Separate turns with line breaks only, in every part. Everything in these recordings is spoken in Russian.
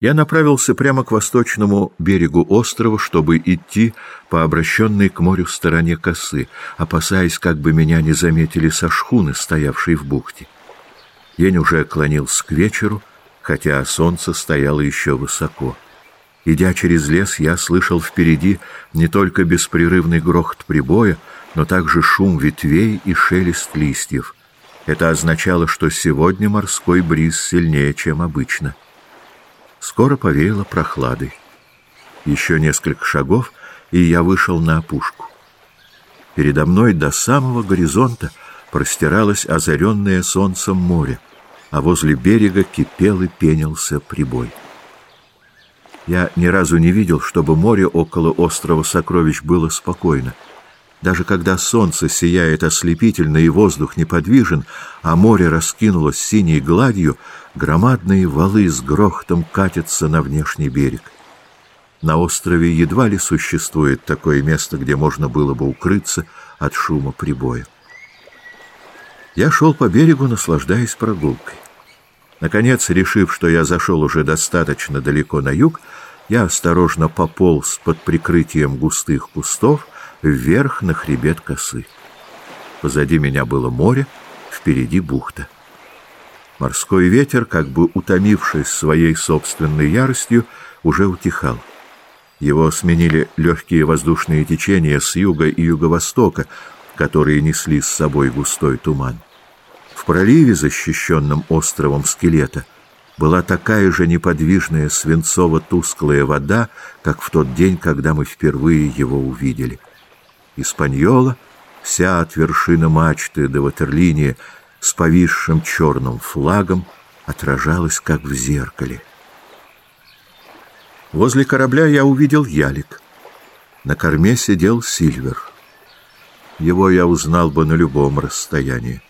Я направился прямо к восточному берегу острова, чтобы идти по обращенной к морю стороне косы, опасаясь, как бы меня не заметили со шхуны, стоявшей в бухте. День уже клонился к вечеру, хотя солнце стояло еще высоко. Идя через лес, я слышал впереди не только беспрерывный грохот прибоя, но также шум ветвей и шелест листьев. Это означало, что сегодня морской бриз сильнее, чем обычно. Скоро повеяло прохладой. Еще несколько шагов, и я вышел на опушку. Передо мной до самого горизонта простиралось озаренное солнцем море, а возле берега кипел и пенился прибой. Я ни разу не видел, чтобы море около острова Сокровищ было спокойно. Даже когда солнце сияет ослепительно и воздух неподвижен, а море раскинулось синей гладью, громадные валы с грохотом катятся на внешний берег. На острове едва ли существует такое место, где можно было бы укрыться от шума прибоя. Я шел по берегу, наслаждаясь прогулкой. Наконец, решив, что я зашел уже достаточно далеко на юг, я осторожно пополз под прикрытием густых кустов, вверх на хребет косы. Позади меня было море, впереди бухта. Морской ветер, как бы утомившись своей собственной яростью, уже утихал. Его сменили легкие воздушные течения с юга и юго-востока, которые несли с собой густой туман. В проливе, защищенном островом скелета, была такая же неподвижная свинцово-тусклая вода, как в тот день, когда мы впервые его увидели. Испаньола, вся от вершины мачты до ватерлинии, с повисшим черным флагом, отражалась, как в зеркале. Возле корабля я увидел ялик. На корме сидел Сильвер. Его я узнал бы на любом расстоянии.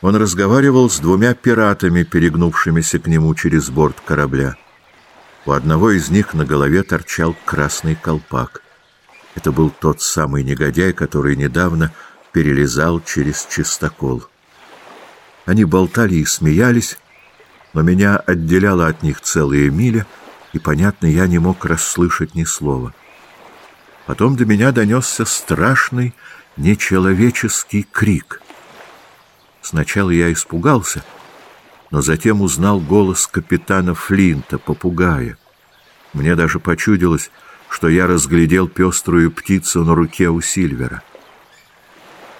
Он разговаривал с двумя пиратами, перегнувшимися к нему через борт корабля. У одного из них на голове торчал красный колпак — это был тот самый негодяй, который недавно перелезал через чистокол. Они болтали и смеялись, но меня отделяла от них целая миля, и, понятно, я не мог расслышать ни слова. Потом до меня донесся страшный, нечеловеческий крик. Сначала я испугался, но затем узнал голос капитана Флинта, попугая. Мне даже почудилось, что я разглядел пеструю птицу на руке у Сильвера.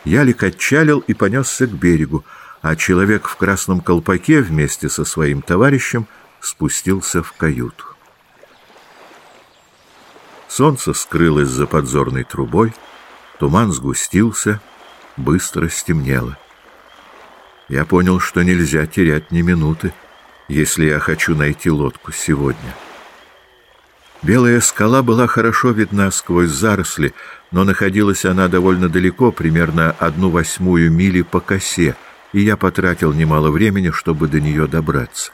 Ялик отчалил и понесся к берегу, а человек в красном колпаке вместе со своим товарищем спустился в каюту. Солнце скрылось за подзорной трубой, туман сгустился, быстро стемнело. Я понял, что нельзя терять ни минуты, если я хочу найти лодку сегодня. Белая скала была хорошо видна сквозь заросли, но находилась она довольно далеко, примерно одну восьмую мили по косе, и я потратил немало времени, чтобы до нее добраться.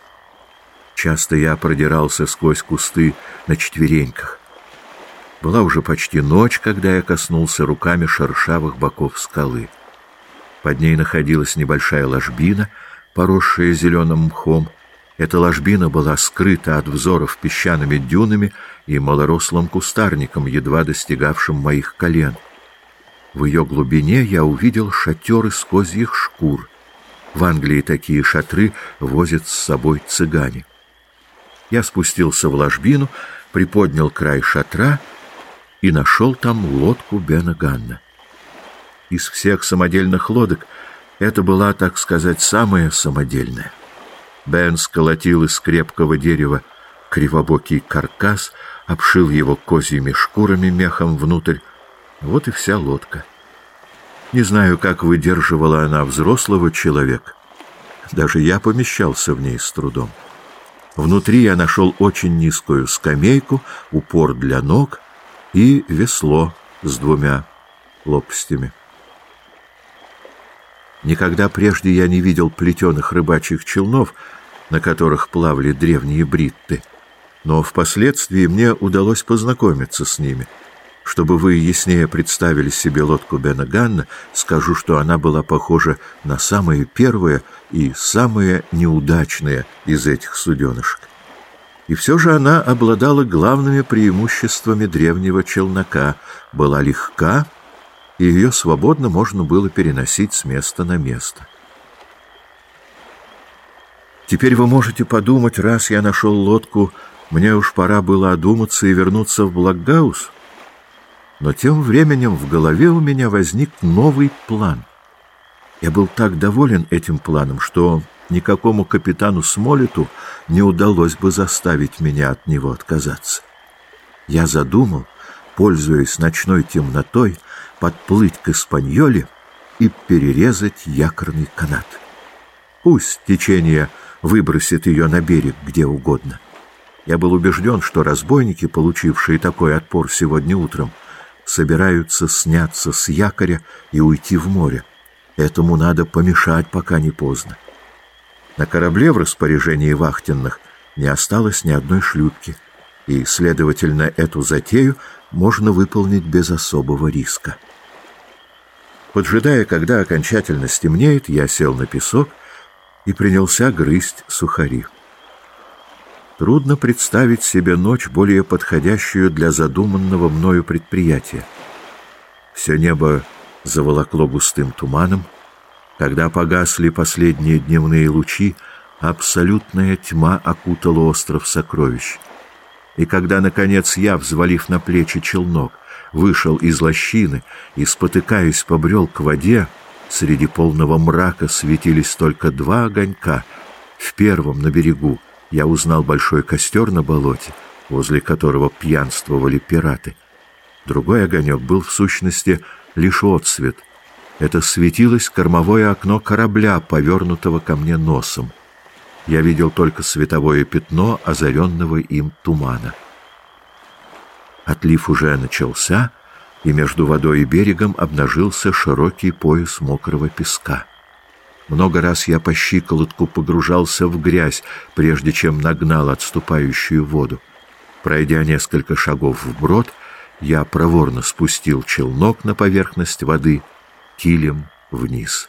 Часто я продирался сквозь кусты на четвереньках. Была уже почти ночь, когда я коснулся руками шершавых боков скалы. Под ней находилась небольшая ложбина, поросшая зеленым мхом, эта ложбина была скрыта от взоров песчаными дюнами и малорослым кустарником, едва достигавшим моих колен. В ее глубине я увидел шатер из козьих шкур. В Англии такие шатры возят с собой цыгане. Я спустился в ложбину, приподнял край шатра и нашел там лодку Бена Ганна. Из всех самодельных лодок это была, так сказать, самая самодельная. Бен сколотил из крепкого дерева кривобокий каркас, обшил его козьими шкурами мехом внутрь. Вот и вся лодка. Не знаю, как выдерживала она взрослого человека. Даже я помещался в ней с трудом. Внутри я нашел очень низкую скамейку, упор для ног и весло с двумя лопастями. Никогда прежде я не видел плетеных рыбачьих челнов, на которых плавали древние бритты, но впоследствии мне удалось познакомиться с ними. Чтобы вы яснее представили себе лодку Бена Ганна, скажу, что она была похожа на самое первое и самое неудачное из этих суденышек. И все же она обладала главными преимуществами древнего челнока, была легка, и ее свободно можно было переносить с места на место. Теперь вы можете подумать, раз я нашел лодку, мне уж пора было одуматься и вернуться в Блокгаус. Но тем временем в голове у меня возник новый план. Я был так доволен этим планом, что никакому капитану Смолету не удалось бы заставить меня от него отказаться. Я задумал, пользуясь ночной темнотой, подплыть к Испаньоле и перерезать якорный канат. Пусть течение выбросит ее на берег где угодно. Я был убежден, что разбойники, получившие такой отпор сегодня утром, собираются сняться с якоря и уйти в море. Этому надо помешать, пока не поздно. На корабле в распоряжении вахтенных не осталось ни одной шлюпки, и, следовательно, эту затею можно выполнить без особого риска. Поджидая, когда окончательно стемнеет, я сел на песок и принялся грызть сухари. Трудно представить себе ночь, более подходящую для задуманного мною предприятия. Все небо заволокло густым туманом. Когда погасли последние дневные лучи, абсолютная тьма окутала остров сокровищ. И когда, наконец, я, взвалив на плечи челнок, вышел из лощины и, спотыкаясь, побрел к воде, среди полного мрака светились только два огонька. В первом, на берегу, я узнал большой костер на болоте, возле которого пьянствовали пираты. Другой огонек был, в сущности, лишь отсвет. Это светилось кормовое окно корабля, повернутого ко мне носом. Я видел только световое пятно, озаренного им тумана. Отлив уже начался, и между водой и берегом обнажился широкий пояс мокрого песка. Много раз я по щиколотку погружался в грязь, прежде чем нагнал отступающую воду. Пройдя несколько шагов вброд, я проворно спустил челнок на поверхность воды, килем вниз.